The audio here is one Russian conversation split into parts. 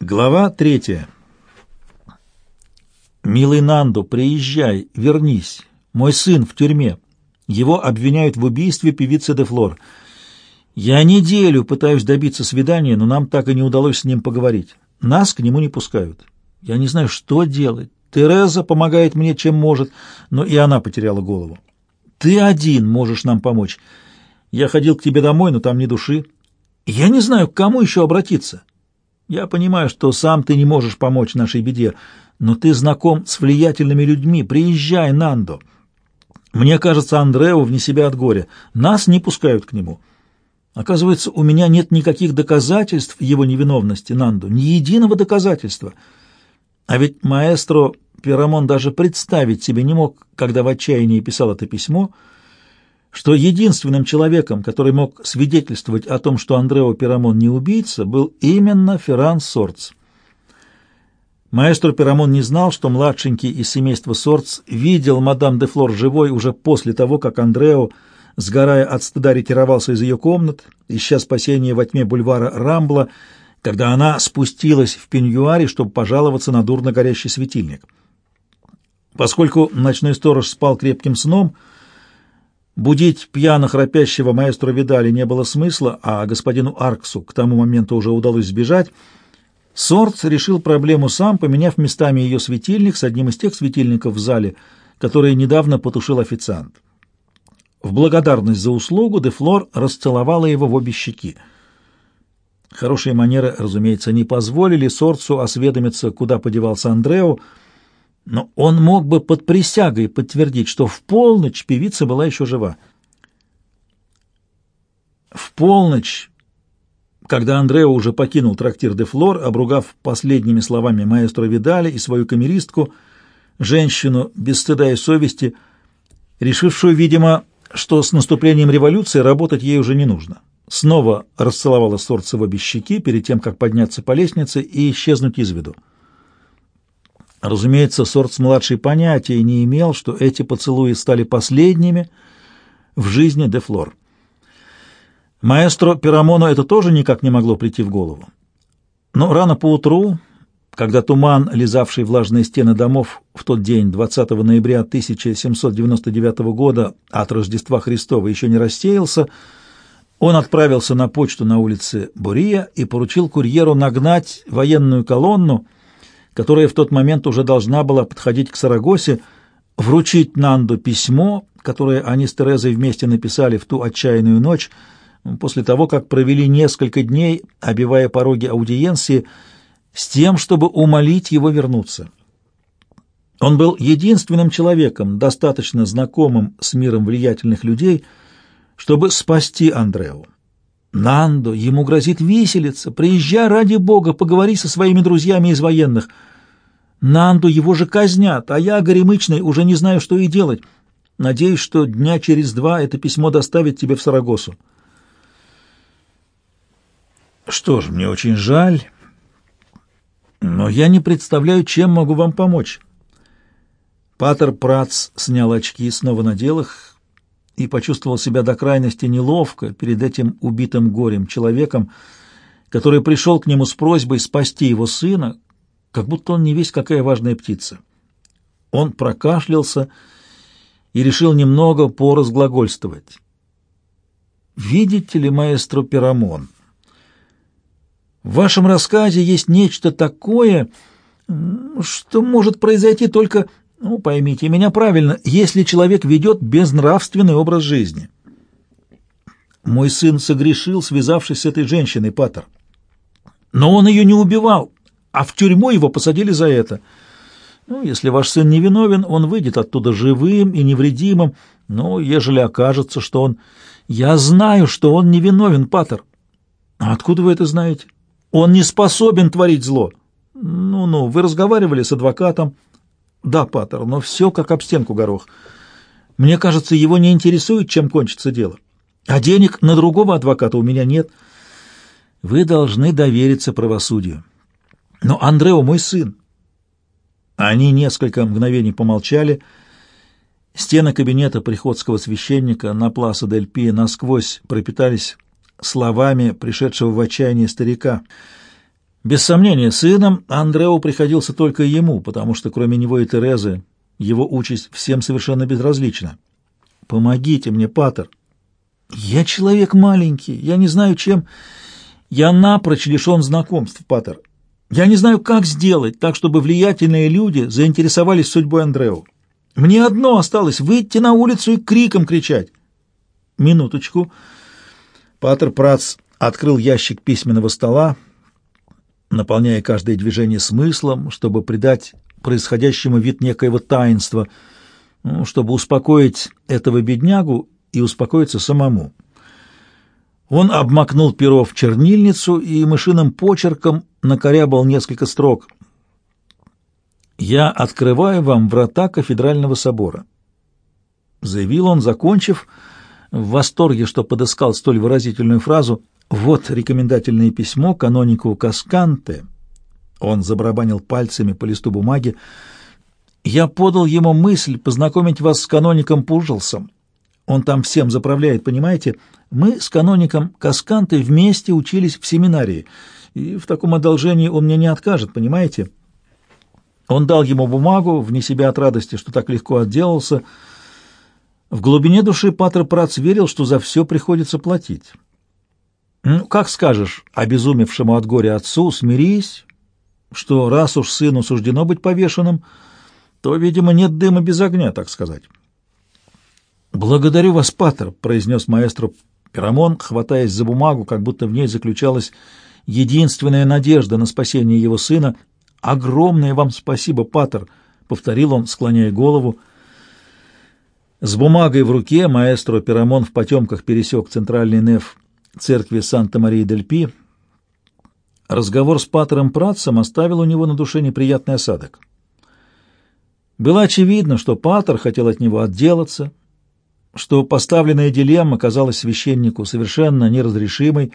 Глава третья. «Милый Нандо, приезжай, вернись. Мой сын в тюрьме. Его обвиняют в убийстве певицы де Флор. Я неделю пытаюсь добиться свидания, но нам так и не удалось с ним поговорить. Нас к нему не пускают. Я не знаю, что делать. Тереза помогает мне, чем может, но и она потеряла голову. Ты один можешь нам помочь. Я ходил к тебе домой, но там ни души. Я не знаю, к кому еще обратиться». Я понимаю, что сам ты не можешь помочь нашей беде, но ты знаком с влиятельными людьми. Приезжай, Нандо. Мне кажется, Андрео вне себя от горя. Нас не пускают к нему. Оказывается, у меня нет никаких доказательств его невиновности, Нандо, ни единого доказательства. А ведь маэстро Пирамон даже представить себе не мог, когда в отчаянии писал это письмо, — что единственным человеком, который мог свидетельствовать о том, что Андрео Пирамон не убийца, был именно Ферран Сорц. Маэстро Пирамон не знал, что младшенький из семейства Сорц видел мадам де Флор живой уже после того, как Андрео, сгорая от стыда, ретировался из ее комнат, ища спасения во тьме бульвара Рамбла, когда она спустилась в пеньюаре, чтобы пожаловаться на дурно горящий светильник. Поскольку ночной сторож спал крепким сном, Будить пьяно храпящего маэстро Видали не было смысла, а господину Арксу к тому моменту уже удалось сбежать. Сорц решил проблему сам, поменяв местами ее светильник с одним из тех светильников в зале, которые недавно потушил официант. В благодарность за услугу Дефлор расцеловала его в обе щеки. Хорошие манеры, разумеется, не позволили Сорцу осведомиться, куда подевался Андрео, но он мог бы под присягой подтвердить, что в полночь певица была еще жива. В полночь, когда Андрео уже покинул трактир де Флор, обругав последними словами маэстро Видали и свою камеристку, женщину без стыда и совести, решившую, видимо, что с наступлением революции работать ей уже не нужно. Снова расцеловала Сорцева без щеки перед тем, как подняться по лестнице и исчезнуть из виду. Разумеется, Сортс-младший понятия не имел, что эти поцелуи стали последними в жизни де Флор. Маэстро Пирамону это тоже никак не могло прийти в голову. Но рано поутру, когда туман, лизавший влажные стены домов в тот день, 20 ноября 1799 года от Рождества Христова, еще не рассеялся, он отправился на почту на улице Бурия и поручил курьеру нагнать военную колонну, которая в тот момент уже должна была подходить к Сарагосе, вручить Нанду письмо, которое они с Терезой вместе написали в ту отчаянную ночь, после того, как провели несколько дней, обивая пороги аудиенции, с тем, чтобы умолить его вернуться. Он был единственным человеком, достаточно знакомым с миром влиятельных людей, чтобы спасти Андреу. «Нандо, ему грозит виселица. Приезжай ради бога, поговори со своими друзьями из военных. Нанду его же казнят, а я, горемычный, уже не знаю, что и делать. Надеюсь, что дня через два это письмо доставит тебе в Сарагосу». «Что ж, мне очень жаль, но я не представляю, чем могу вам помочь». Патер Прац снял очки и снова надел их, и почувствовал себя до крайности неловко перед этим убитым горем человеком, который пришел к нему с просьбой спасти его сына, как будто он не весь какая важная птица. Он прокашлялся и решил немного поразглагольствовать. «Видите ли, маэстро Пирамон, в вашем рассказе есть нечто такое, что может произойти только ну, поймите меня правильно, если человек ведет безнравственный образ жизни. Мой сын согрешил, связавшись с этой женщиной, Паттер. Но он ее не убивал, а в тюрьму его посадили за это. Ну, если ваш сын не виновен, он выйдет оттуда живым и невредимым. Но ежели окажется, что он... Я знаю, что он не виновен, Паттер. А откуда вы это знаете? Он не способен творить зло. Ну-ну, вы разговаривали с адвокатом, «Да, Паттер, но все как об стенку горох. Мне кажется, его не интересует, чем кончится дело. А денег на другого адвоката у меня нет. Вы должны довериться правосудию. Но Андрео мой сын». Они несколько мгновений помолчали. Стены кабинета приходского священника на Пласа дель Пи насквозь пропитались словами пришедшего в отчаяние старика — Без сомнения, сыном Андреу приходился только ему, потому что кроме него и Терезы его участь всем совершенно безразлична. «Помогите мне, Патер!» «Я человек маленький, я не знаю, чем...» «Я напрочь лишен знакомств, Патер. Я не знаю, как сделать так, чтобы влиятельные люди заинтересовались судьбой Андреу. Мне одно осталось — выйти на улицу и криком кричать». «Минуточку». Патер Прац открыл ящик письменного стола, наполняя каждое движение смыслом, чтобы придать происходящему вид некоего таинства, ну, чтобы успокоить этого беднягу и успокоиться самому. Он обмакнул перо в чернильницу и мышиным почерком накорябал несколько строк. «Я открываю вам врата кафедрального собора», — заявил он, закончив, в восторге, что подыскал столь выразительную фразу «Вот рекомендательное письмо канонику Касканте», он забарабанил пальцами по листу бумаги. «Я подал ему мысль познакомить вас с каноником Пужелсом. Он там всем заправляет, понимаете? Мы с каноником Каскантой вместе учились в семинарии, и в таком одолжении он мне не откажет, понимаете?» Он дал ему бумагу, вне себя от радости, что так легко отделался. В глубине души Патер Прац верил, что за все приходится платить. «Ну, как скажешь, обезумевшему от горя отцу, смирись, что раз уж сыну суждено быть повешенным, то, видимо, нет дыма без огня, так сказать. «Благодарю вас, Патер», — произнес маэстро Пирамон, хватаясь за бумагу, как будто в ней заключалась единственная надежда на спасение его сына. «Огромное вам спасибо, Патер», — повторил он, склоняя голову. С бумагой в руке маэстро Пирамон в потемках пересек центральный неф церкви Санта-Марии-дель-Пи, Разговор с Патером Пратцем оставил у него на душе неприятный осадок. Было очевидно, что Патер хотел от него отделаться, что поставленная дилемма казалась священнику совершенно неразрешимой,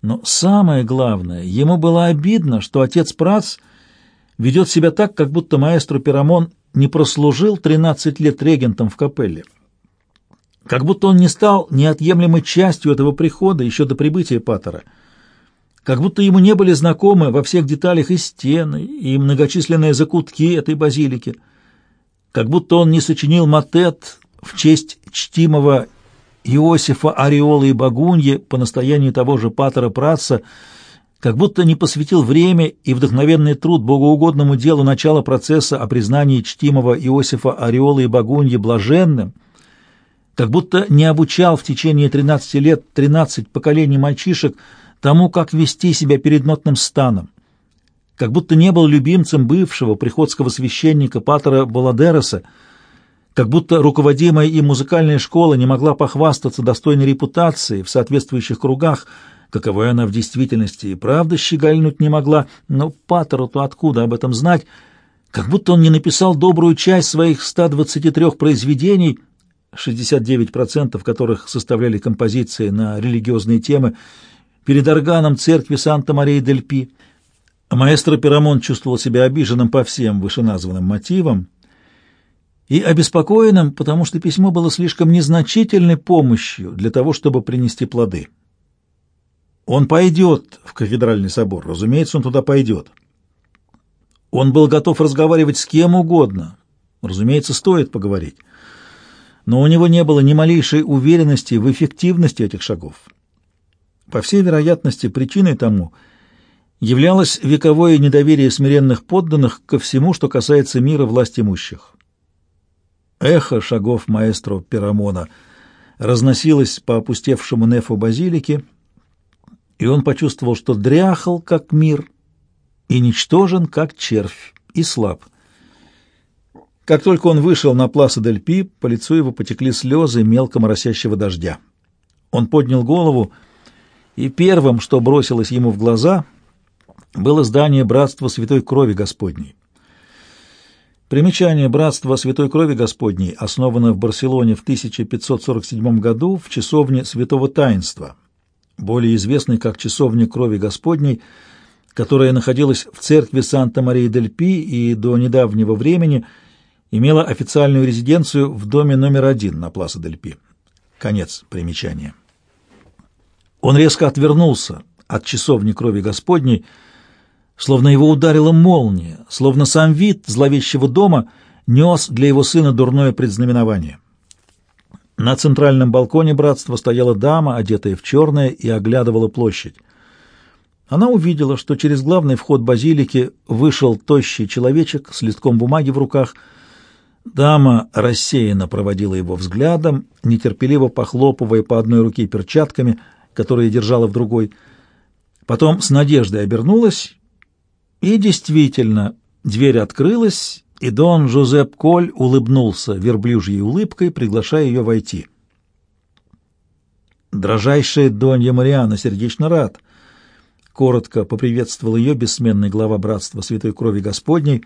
но самое главное, ему было обидно, что отец Прац ведет себя так, как будто маэстро Пирамон не прослужил 13 лет регентом в капелле, как будто он не стал неотъемлемой частью этого прихода еще до прибытия Патера — как будто ему не были знакомы во всех деталях и стены, и многочисленные закутки этой базилики, как будто он не сочинил матет в честь чтимого Иосифа Ореола и Багуньи по настоянию того же Патера Пратца, как будто не посвятил время и вдохновенный труд богоугодному делу начала процесса о признании чтимого Иосифа Ореола и Багуньи блаженным, как будто не обучал в течение 13 лет 13 поколений мальчишек – тому, как вести себя перед нотным станом, как будто не был любимцем бывшего приходского священника Патера Баладереса, как будто руководимая им музыкальная школа не могла похвастаться достойной репутацией в соответствующих кругах, каковой она в действительности и правда щегольнуть не могла, но Паттеру-то откуда об этом знать, как будто он не написал добрую часть своих 123 произведений, 69% которых составляли композиции на религиозные темы, перед органом церкви Санта-Мария-дель-Пи. Маэстро Пирамон чувствовал себя обиженным по всем вышеназванным мотивам и обеспокоенным, потому что письмо было слишком незначительной помощью для того, чтобы принести плоды. Он пойдет в кафедральный собор, разумеется, он туда пойдет. Он был готов разговаривать с кем угодно, разумеется, стоит поговорить, но у него не было ни малейшей уверенности в эффективности этих шагов. По всей вероятности, причиной тому являлось вековое недоверие смиренных подданных ко всему, что касается мира власть имущих. Эхо шагов маэстро Пирамона разносилось по опустевшему нефу базилики, и он почувствовал, что дряхал, как мир, и ничтожен, как червь, и слаб. Как только он вышел на Пласа дель Пи, по лицу его потекли слезы мелко моросящего дождя. Он поднял голову и первым, что бросилось ему в глаза, было здание Братства Святой Крови Господней. Примечание Братства Святой Крови Господней основано в Барселоне в 1547 году в часовне Святого Таинства, более известной как часовня Крови Господней, которая находилась в церкви Санта-Мария-дель-Пи и до недавнего времени имела официальную резиденцию в доме номер один на Пласа-дель-Пи. Конец примечания. Он резко отвернулся от часовни крови Господней, словно его ударила молния, словно сам вид зловещего дома нес для его сына дурное предзнаменование. На центральном балконе братства стояла дама, одетая в черное, и оглядывала площадь. Она увидела, что через главный вход базилики вышел тощий человечек с листком бумаги в руках. Дама рассеянно проводила его взглядом, нетерпеливо похлопывая по одной руке перчатками, которые держала в другой. Потом с надеждой обернулась, и действительно, дверь открылась, и Дон Жозеп Коль улыбнулся верблюжьей улыбкой, приглашая ее войти. «Дрожайшая Донья Мариана, сердечно рад!» Коротко поприветствовал ее бессменный глава Братства Святой Крови Господней,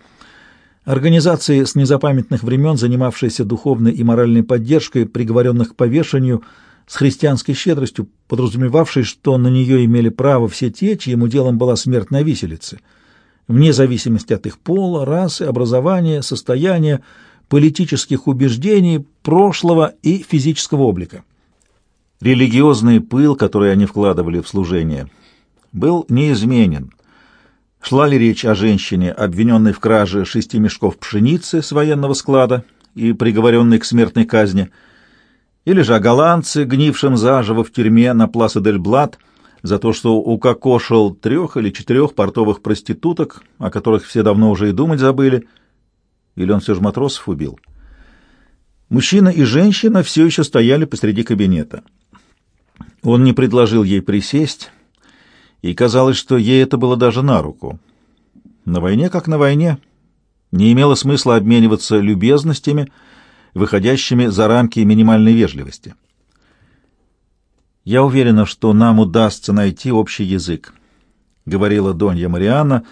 организации с незапамятных времен, занимавшейся духовной и моральной поддержкой приговоренных к повешению с христианской щедростью, подразумевавшей, что на нее имели право все те, чьим делом была смерть на виселице — вне зависимости от их пола, расы, образования, состояния, политических убеждений, прошлого и физического облика. Религиозный пыл, который они вкладывали в служение, был неизменен. Шла ли речь о женщине, обвиненной в краже шести мешков пшеницы с военного склада и приговоренной к смертной казни, или же о голландце, гнившем заживо в тюрьме на Пласа-дель-Блат, за то, что укокошил трех или четырех портовых проституток, о которых все давно уже и думать забыли, или он все же матросов убил. Мужчина и женщина все еще стояли посреди кабинета. Он не предложил ей присесть, и казалось, что ей это было даже на руку. На войне как на войне. Не имело смысла обмениваться любезностями, выходящими за рамки минимальной вежливости. «Я уверена, что нам удастся найти общий язык», — говорила Донья Марианна,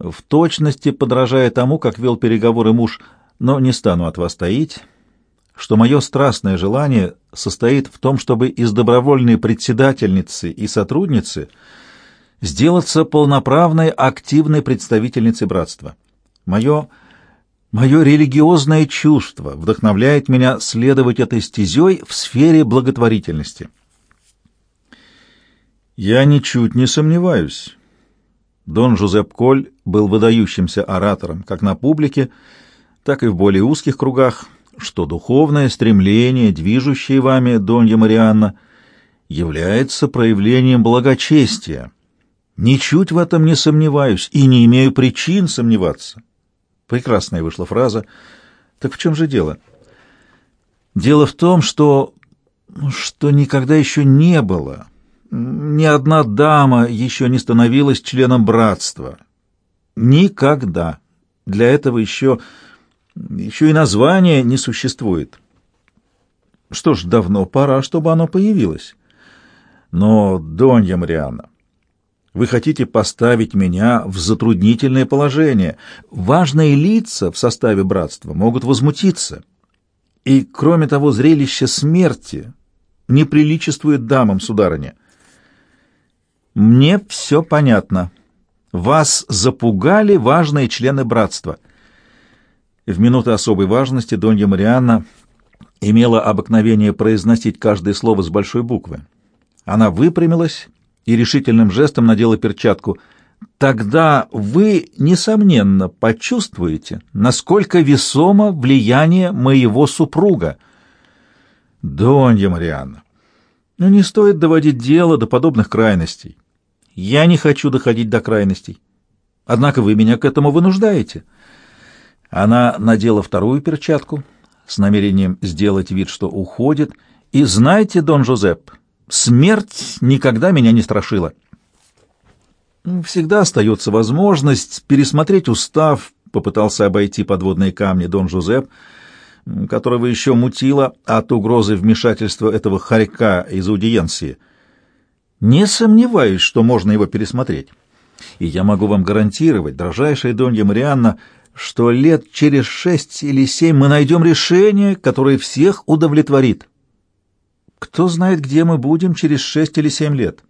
в точности подражая тому, как вел переговоры муж, но не стану от вас таить, что мое страстное желание состоит в том, чтобы из добровольной председательницы и сотрудницы сделаться полноправной активной представительницей братства. Мое... Мое религиозное чувство вдохновляет меня следовать этой стезей в сфере благотворительности. Я ничуть не сомневаюсь. Дон Жозеп Коль был выдающимся оратором как на публике, так и в более узких кругах, что духовное стремление, движущее вами, Донья Марианна, является проявлением благочестия. Ничуть в этом не сомневаюсь и не имею причин сомневаться. Прекрасная вышла фраза. Так в чем же дело? Дело в том, что... что никогда еще не было ни одна дама еще не становилась членом братства. Никогда. Для этого еще, еще и названия не существует. Что ж, давно пора, чтобы оно появилось. Но, Донья Марианна, вы хотите поставить меня в затруднительное положение. Важные лица в составе братства могут возмутиться. И, кроме того, зрелище смерти не приличествует дамам, сударыня. Мне все понятно. Вас запугали важные члены братства. В минуты особой важности Донья Марианна имела обыкновение произносить каждое слово с большой буквы. Она выпрямилась и решительным жестом надела перчатку. Тогда вы, несомненно, почувствуете, насколько весомо влияние моего супруга. Донья Марианна, ну не стоит доводить дело до подобных крайностей. Я не хочу доходить до крайностей. Однако вы меня к этому вынуждаете. Она надела вторую перчатку с намерением сделать вид, что уходит. И знаете, Дон Жозеп, смерть никогда меня не страшила. Всегда остается возможность пересмотреть устав, попытался обойти подводные камни Дон Жозеп, которого еще мутило от угрозы вмешательства этого хорька из аудиенции — не сомневаюсь, что можно его пересмотреть. И я могу вам гарантировать, дрожайшая Донья Марианна, что лет через шесть или семь мы найдем решение, которое всех удовлетворит. Кто знает, где мы будем через шесть или семь лет.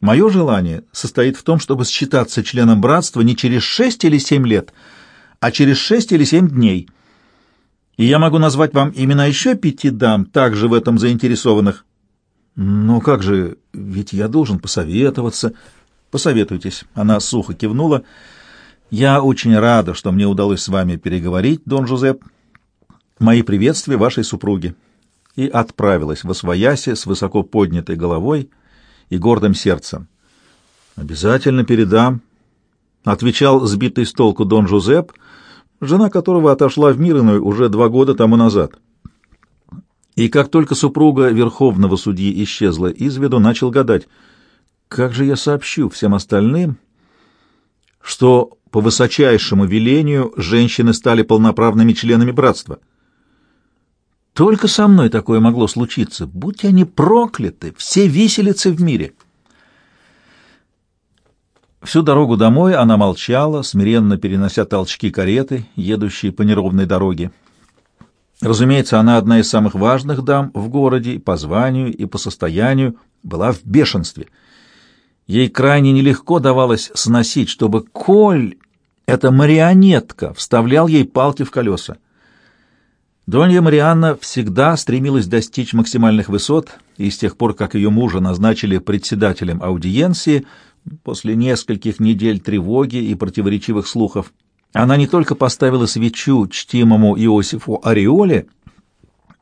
Мое желание состоит в том, чтобы считаться членом братства не через шесть или семь лет, а через шесть или семь дней. И я могу назвать вам имена еще пяти дам, также в этом заинтересованных. «Но как же, ведь я должен посоветоваться». Посоветуйтесь. Она сухо кивнула. Я очень рада, что мне удалось с вами переговорить, Дон Жозеп. Мои приветствия вашей супруге. И отправилась в Освояси с высоко поднятой головой и гордым сердцем. Обязательно передам, отвечал сбитый с толку Дон Жозеп, жена которого отошла в мир иной уже два года тому назад. И как только супруга верховного судьи исчезла из виду, начал гадать, как же я сообщу всем остальным, что по высочайшему велению женщины стали полноправными членами братства. Только со мной такое могло случиться. Будь они прокляты, все виселицы в мире. Всю дорогу домой она молчала, смиренно перенося толчки кареты, едущие по неровной дороге. Разумеется, она одна из самых важных дам в городе по званию, и по состоянию, была в бешенстве. Ей крайне нелегко давалось сносить, чтобы Коль, эта марионетка, вставлял ей палки в колеса. Донья Марианна всегда стремилась достичь максимальных высот, и с тех пор, как ее мужа назначили председателем аудиенции, После нескольких недель тревоги и противоречивых слухов она не только поставила свечу чтимому Иосифу Ореоле,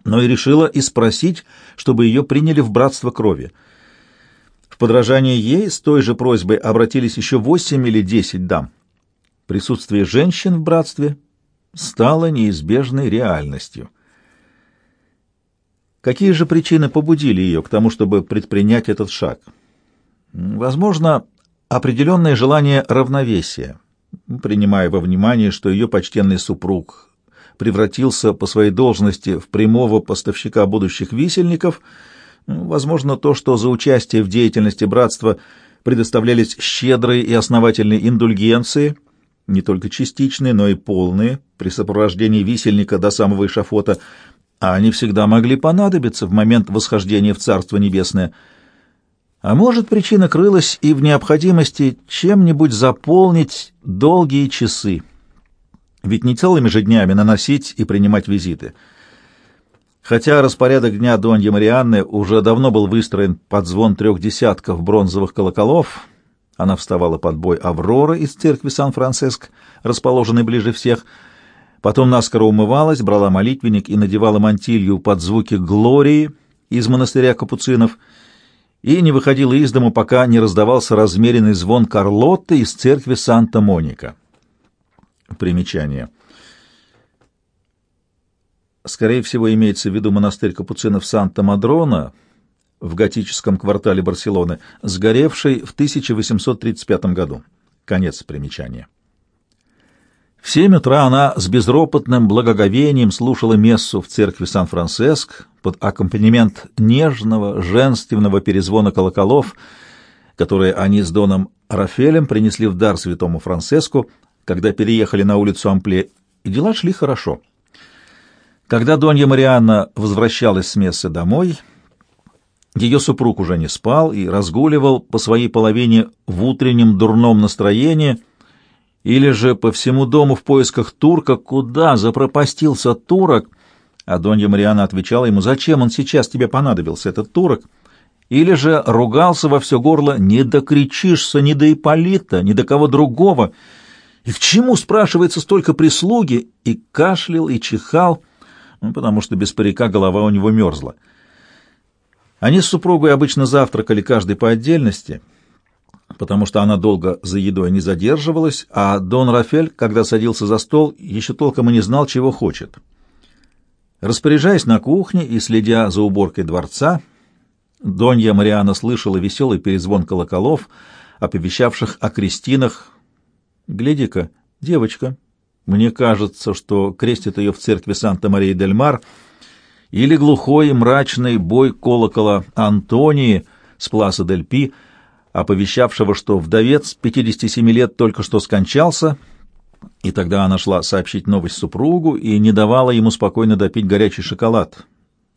но и решила и спросить, чтобы ее приняли в братство крови. В подражание ей с той же просьбой обратились еще восемь или десять дам. Присутствие женщин в братстве стало неизбежной реальностью. Какие же причины побудили ее к тому, чтобы предпринять этот шаг? Возможно, определенное желание равновесия, принимая во внимание, что ее почтенный супруг превратился по своей должности в прямого поставщика будущих висельников, возможно, то, что за участие в деятельности братства предоставлялись щедрые и основательные индульгенции, не только частичные, но и полные, при сопровождении висельника до самого эшафота, а они всегда могли понадобиться в момент восхождения в Царство Небесное – а может, причина крылась и в необходимости чем-нибудь заполнить долгие часы. Ведь не целыми же днями наносить и принимать визиты. Хотя распорядок дня Донья Марианны уже давно был выстроен под звон трех десятков бронзовых колоколов, она вставала под бой Авроры из церкви Сан-Франциск, расположенной ближе всех, потом наскоро умывалась, брала молитвенник и надевала мантилью под звуки Глории из монастыря капуцинов — и не выходила из дому, пока не раздавался размеренный звон Карлотты из церкви Санта-Моника. Примечание. Скорее всего, имеется в виду монастырь капуцинов Санта-Мадрона в готическом квартале Барселоны, сгоревший в 1835 году. Конец примечания. В семь утра она с безропотным благоговением слушала мессу в церкви Сан-Франциск под аккомпанемент нежного, женственного перезвона колоколов, которые они с Доном Рафелем принесли в дар святому Франциску, когда переехали на улицу Ампле, и дела шли хорошо. Когда Донья Марианна возвращалась с мессы домой, ее супруг уже не спал и разгуливал по своей половине в утреннем дурном настроении — или же по всему дому в поисках турка, куда запропастился турок, а Донья Мариана отвечала ему, зачем он сейчас тебе понадобился, этот турок, или же ругался во все горло, не докричишься ни до Ипполита, ни до кого другого, и к чему, спрашивается, столько прислуги, и кашлял, и чихал, ну, потому что без парика голова у него мерзла. Они с супругой обычно завтракали каждый по отдельности — потому что она долго за едой не задерживалась, а Дон Рафель, когда садился за стол, еще толком и не знал, чего хочет. Распоряжаясь на кухне и следя за уборкой дворца, Донья Мариана слышала веселый перезвон колоколов, оповещавших о крестинах. «Гляди-ка, девочка, мне кажется, что крестит ее в церкви Санта-Мария-дель-Мар», или глухой мрачный бой колокола Антонии с Пласа дель Пи — оповещавшего, что вдовец 57 лет только что скончался, и тогда она шла сообщить новость супругу и не давала ему спокойно допить горячий шоколад.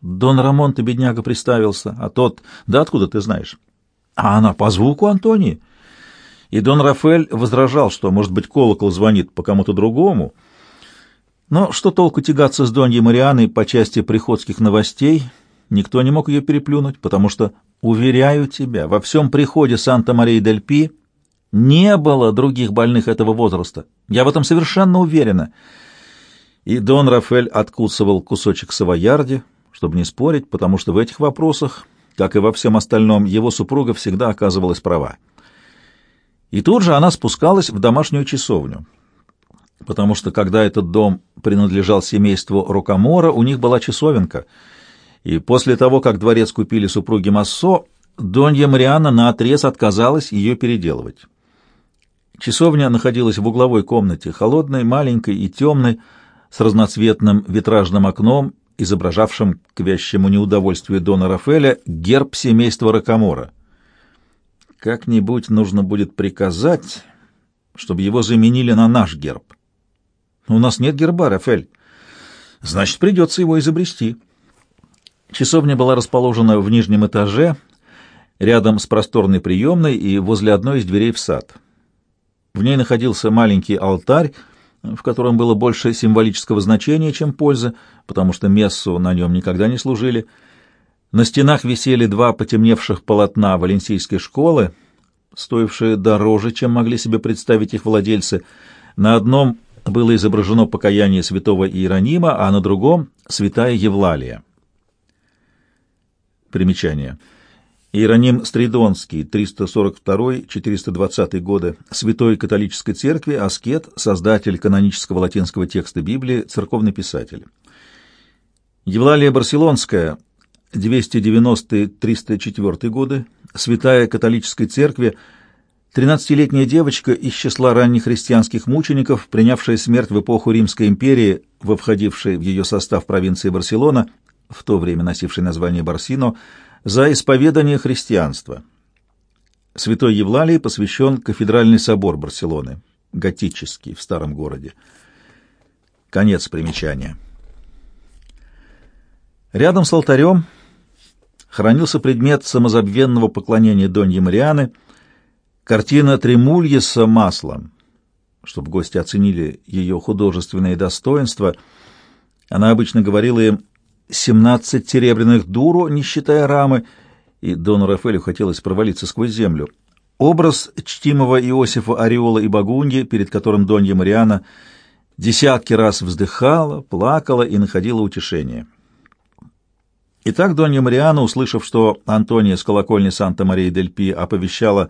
Дон Рамон ты, бедняга, приставился, а тот... Да откуда ты знаешь? А она по звуку Антонии. И Дон Рафаэль возражал, что, может быть, колокол звонит по кому-то другому. Но что толку тягаться с Доньей Марианой по части приходских новостей? Никто не мог ее переплюнуть, потому что Уверяю тебя, во всем приходе Санта-Мария-дель-Пи Не было других больных этого возраста. Я в этом совершенно уверена. И Дон Рафель откусывал кусочек савоярди, чтобы не спорить, потому что в этих вопросах, как и во всем остальном, его супруга всегда оказывалась права. И тут же она спускалась в домашнюю часовню, потому что когда этот дом принадлежал семейству Рукомора, у них была часовенка, и после того, как дворец купили супруги Массо, Донья Марианна наотрез отказалась ее переделывать. Часовня находилась в угловой комнате, холодной, маленькой и темной, с разноцветным витражным окном, изображавшим к вящему неудовольствию Дона Рафеля герб семейства Ракамора. Как-нибудь нужно будет приказать, чтобы его заменили на наш герб. У нас нет герба, Рафель. Значит, придется его изобрести. Часовня была расположена в нижнем этаже, рядом с просторной приемной и возле одной из дверей в сад. В ней находился маленький алтарь, в котором было больше символического значения, чем пользы, потому что мессу на нем никогда не служили. На стенах висели два потемневших полотна валенсийской школы, стоившие дороже, чем могли себе представить их владельцы. На одном было изображено покаяние святого Иеронима, а на другом — святая Евлалия. Примечание. Иероним Стридонский, 342-420 годы, святой католической церкви, аскет, создатель канонического латинского текста Библии, церковный писатель. Евлалия Барселонская, 290-304 годы, святая католической церкви, 13-летняя девочка из числа ранних христианских мучеников, принявшая смерть в эпоху Римской империи, во входившей в ее состав провинции Барселона, в то время носившей название Барсино, за исповедание христианства. Святой Евлалии посвящен кафедральный собор Барселоны, готический, в старом городе. Конец примечания. Рядом с алтарем хранился предмет самозабвенного поклонения Доньи Марианы, картина Тремульеса маслом. Чтобы гости оценили ее художественные достоинства, она обычно говорила им семнадцать серебряных дуру, не считая рамы, и Дону Рафелю хотелось провалиться сквозь землю. Образ чтимого Иосифа Ореола и Багуньи, перед которым Донья Мариана десятки раз вздыхала, плакала и находила утешение. Итак, Донья Мариана, услышав, что Антония с колокольни Санта-Мария-дель-Пи оповещала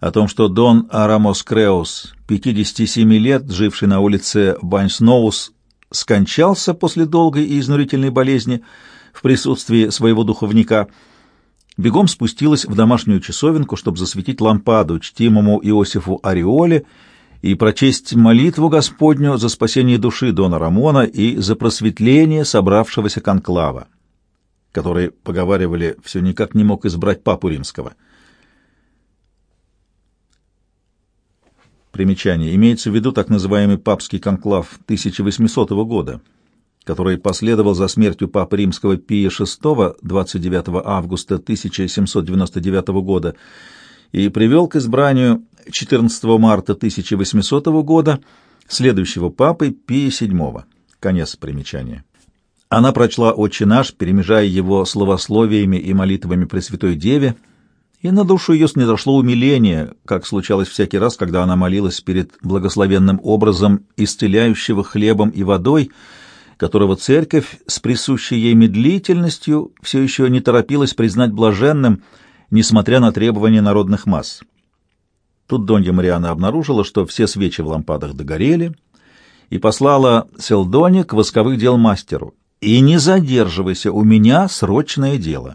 о том, что Дон Арамос Креус, 57 лет, живший на улице Баньсноус, скончался после долгой и изнурительной болезни в присутствии своего духовника, бегом спустилась в домашнюю часовенку, чтобы засветить лампаду чтимому Иосифу Ореоле и прочесть молитву Господню за спасение души Дона Рамона и за просветление собравшегося конклава, который, поговаривали, все никак не мог избрать папу римского. Примечание. Имеется в виду так называемый папский конклав 1800 года, который последовал за смертью папы римского Пия VI 29 августа 1799 года и привел к избранию 14 марта 1800 года следующего папы Пия VII. Конец примечания. Она прочла «Отче наш», перемежая его словословиями и молитвами Пресвятой Деве, и на душу ее снизошло умиление, как случалось всякий раз, когда она молилась перед благословенным образом исцеляющего хлебом и водой, которого церковь с присущей ей медлительностью все еще не торопилась признать блаженным, несмотря на требования народных масс. Тут Донья Мариана обнаружила, что все свечи в лампадах догорели, и послала Селдоне к восковых дел мастеру. «И не задерживайся, у меня срочное дело».